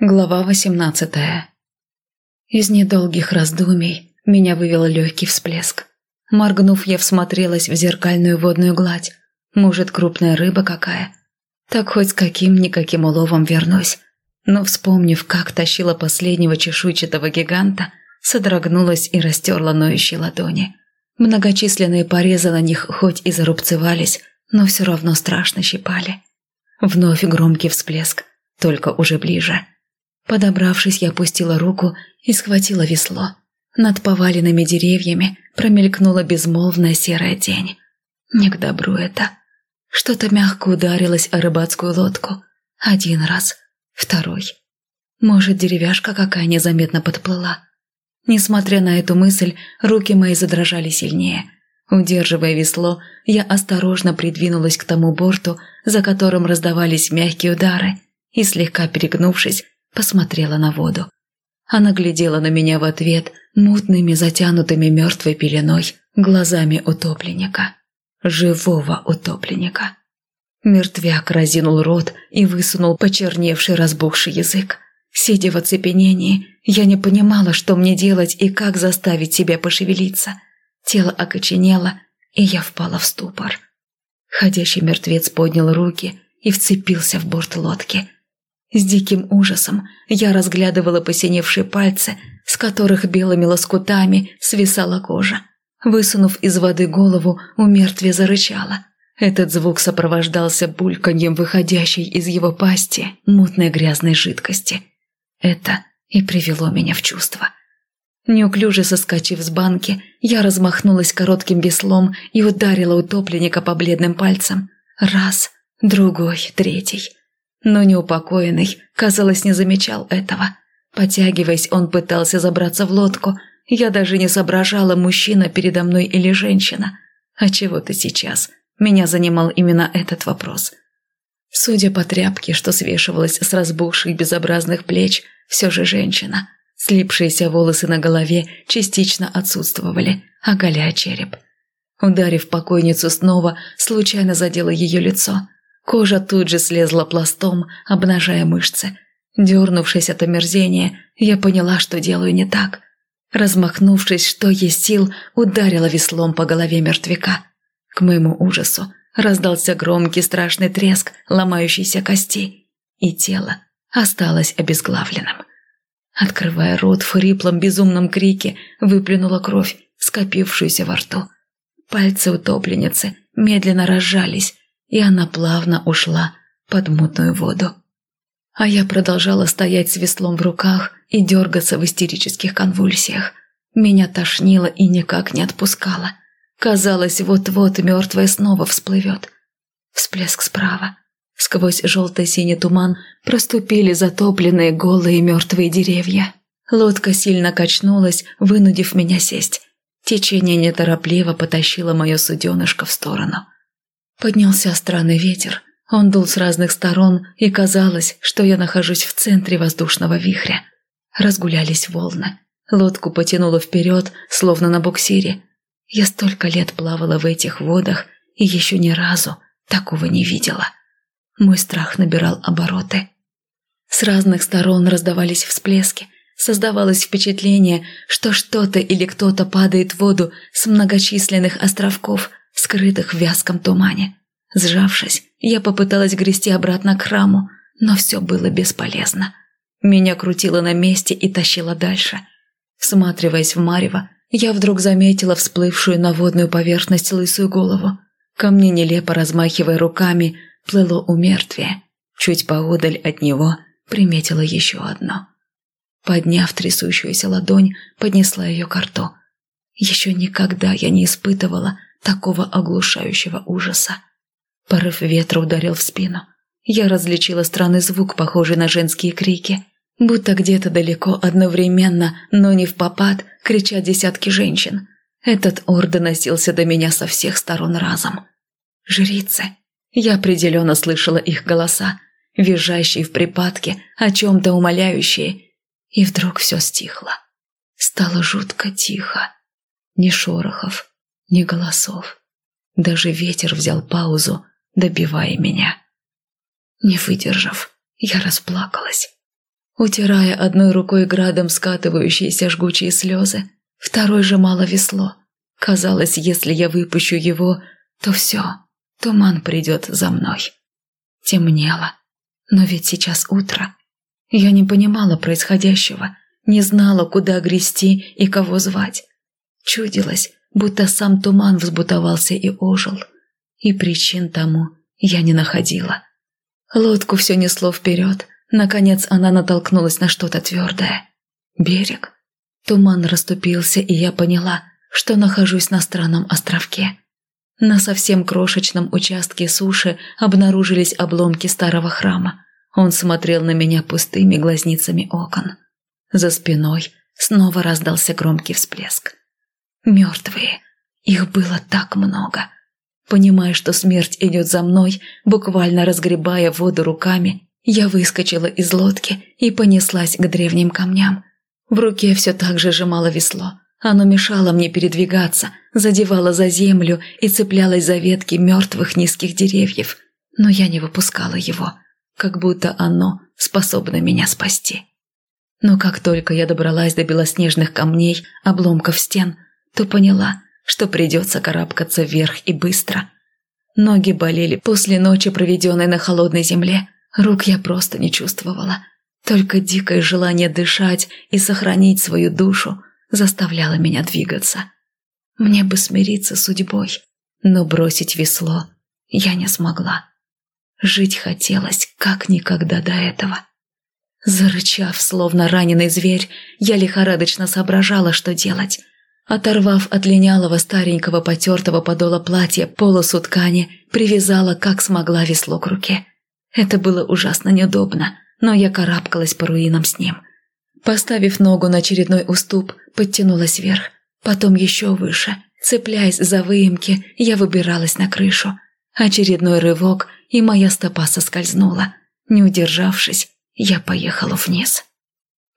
Глава восемнадцатая. Из недолгих раздумий меня вывел легкий всплеск. Моргнув, я всмотрелась в зеркальную водную гладь. Может, крупная рыба какая? Так хоть с каким-никаким уловом вернусь. Но, вспомнив, как тащила последнего чешуйчатого гиганта, содрогнулась и растерла ноющие ладони. Многочисленные порезы на них хоть и зарубцевались, но все равно страшно щипали. Вновь громкий всплеск, только уже ближе – Подобравшись, я опустила руку и схватила весло. Над поваленными деревьями промелькнула безмолвная серая тень. Не к добру это. Что-то мягко ударилось о рыбацкую лодку. Один раз, второй. Может, деревяшка какая незаметно подплыла. Несмотря на эту мысль, руки мои задрожали сильнее. Удерживая весло, я осторожно придвинулась к тому борту, за которым раздавались мягкие удары, и, слегка перегнувшись, посмотрела на воду. Она глядела на меня в ответ мутными, затянутыми мертвой пеленой глазами утопленника. Живого утопленника. Мертвяк разинул рот и высунул почерневший разбухший язык. Сидя в оцепенении, я не понимала, что мне делать и как заставить себя пошевелиться. Тело окоченело, и я впала в ступор. Ходящий мертвец поднял руки и вцепился в борт лодки – с диким ужасом я разглядывала посиневшие пальцы, с которых белыми лоскутами свисала кожа. Высунув из воды голову, у мертвия зарычала. Этот звук сопровождался бульканьем выходящей из его пасти мутной грязной жидкости. Это и привело меня в чувство. Неуклюже соскочив с банки, я размахнулась коротким веслом и ударила утопленника по бледным пальцам. Раз, другой, третий. Но неупокоенный, казалось, не замечал этого. Потягиваясь, он пытался забраться в лодку. Я даже не соображала, мужчина передо мной или женщина. А чего ты сейчас? Меня занимал именно этот вопрос. Судя по тряпке, что свешивалась с разбухших безобразных плеч, все же женщина. Слипшиеся волосы на голове частично отсутствовали, оголяя череп. Ударив покойницу снова, случайно задела ее лицо – Кожа тут же слезла пластом, обнажая мышцы. Дернувшись от омерзения, я поняла, что делаю не так. Размахнувшись, что есть сил, ударила веслом по голове мертвяка. К моему ужасу раздался громкий страшный треск ломающейся кости, и тело осталось обезглавленным. Открывая рот в хриплом безумном крике, выплюнула кровь, скопившуюся во рту. Пальцы утопленницы медленно разжались, и она плавно ушла под мутную воду. А я продолжала стоять с веслом в руках и дергаться в истерических конвульсиях. Меня тошнило и никак не отпускало. Казалось, вот-вот мертвая снова всплывет. Всплеск справа. Сквозь желто-синий туман проступили затопленные голые мертвые деревья. Лодка сильно качнулась, вынудив меня сесть. Течение неторопливо потащило мое суденышко в сторону. Поднялся странный ветер. Он дул с разных сторон, и казалось, что я нахожусь в центре воздушного вихря. Разгулялись волны. Лодку потянуло вперед, словно на буксире. Я столько лет плавала в этих водах и еще ни разу такого не видела. Мой страх набирал обороты. С разных сторон раздавались всплески. Создавалось впечатление, что что-то или кто-то падает в воду с многочисленных островков – скрытых в вязком тумане. Сжавшись, я попыталась грести обратно к храму, но все было бесполезно. Меня крутило на месте и тащило дальше. Всматриваясь в марево, я вдруг заметила всплывшую на водную поверхность лысую голову. Ко мне, нелепо размахивая руками, плыло умертвие. Чуть поодаль от него приметила еще одно. Подняв трясущуюся ладонь, поднесла ее к рту. Еще никогда я не испытывала такого оглушающего ужаса. Порыв ветра ударил в спину. Я различила странный звук, похожий на женские крики. Будто где-то далеко одновременно, но не в попад, кричат десятки женщин. Этот ор доносился до меня со всех сторон разом. Жрицы. Я определенно слышала их голоса, визжащие в припадке, о чем-то умоляющие. И вдруг все стихло. Стало жутко тихо. Ни шорохов, ни голосов. Даже ветер взял паузу, добивая меня. Не выдержав, я расплакалась. утирая одной рукой градом скатывающиеся жгучие слезы, второй сжимала весло. Казалось, если я выпущу его, то все, туман придет за мной. Темнело, но ведь сейчас утро. Я не понимала происходящего, не знала, куда грести и кого звать. Чудилось, будто сам туман взбутовался и ожил. И причин тому я не находила. Лодку все несло вперед. Наконец она натолкнулась на что-то твердое. Берег. Туман расступился, и я поняла, что нахожусь на странном островке. На совсем крошечном участке суши обнаружились обломки старого храма. Он смотрел на меня пустыми глазницами окон. За спиной снова раздался громкий всплеск. Мертвые. Их было так много. Понимая, что смерть идет за мной, буквально разгребая воду руками, я выскочила из лодки и понеслась к древним камням. В руке все так же сжимало весло. Оно мешало мне передвигаться, задевало за землю и цеплялось за ветки мертвых низких деревьев. Но я не выпускала его, как будто оно способно меня спасти. Но как только я добралась до белоснежных камней, обломков стен, то поняла, что придется карабкаться вверх и быстро. Ноги болели после ночи, проведенной на холодной земле. Рук я просто не чувствовала. Только дикое желание дышать и сохранить свою душу заставляло меня двигаться. Мне бы смириться с судьбой, но бросить весло я не смогла. Жить хотелось как никогда до этого. Зарычав, словно раненый зверь, я лихорадочно соображала, что делать. Оторвав от линялого старенького потертого подола платья полосу ткани, привязала, как смогла, весло к руке. Это было ужасно неудобно, но я карабкалась по руинам с ним. Поставив ногу на очередной уступ, подтянулась вверх, потом еще выше. Цепляясь за выемки, я выбиралась на крышу. Очередной рывок, и моя стопа соскользнула. Не удержавшись, я поехала вниз.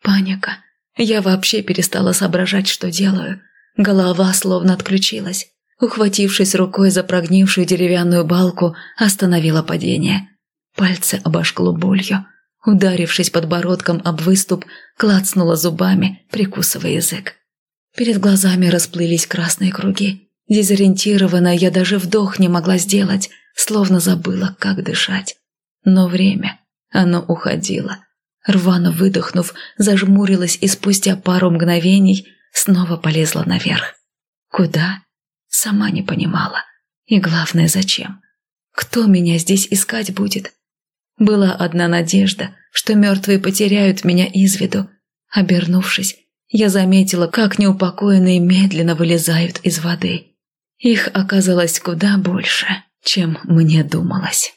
Паника. Я вообще перестала соображать, что делаю. Голова словно отключилась. Ухватившись рукой за прогнившую деревянную балку, остановила падение. Пальцы обожгло болью. Ударившись подбородком об выступ, клацнула зубами, прикусывая язык. Перед глазами расплылись красные круги. Дезориентированная я даже вдох не могла сделать, словно забыла, как дышать. Но время, оно уходило. Рвано выдохнув, зажмурилась и спустя пару мгновений снова полезла наверх. Куда? Сама не понимала. И главное, зачем? Кто меня здесь искать будет? Была одна надежда, что мертвые потеряют меня из виду. Обернувшись, я заметила, как неупокоенные медленно вылезают из воды. Их оказалось куда больше, чем мне думалось.